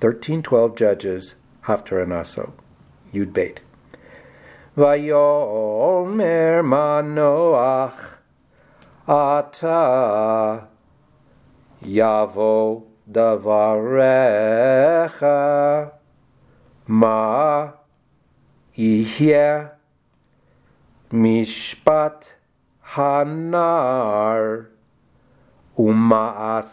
1312 Judges, Haftaranaso, Yud Beit. Vayomer Manoach Ata Yavo Davarecha Ma Yihya Mishpat Hanar Umaasehu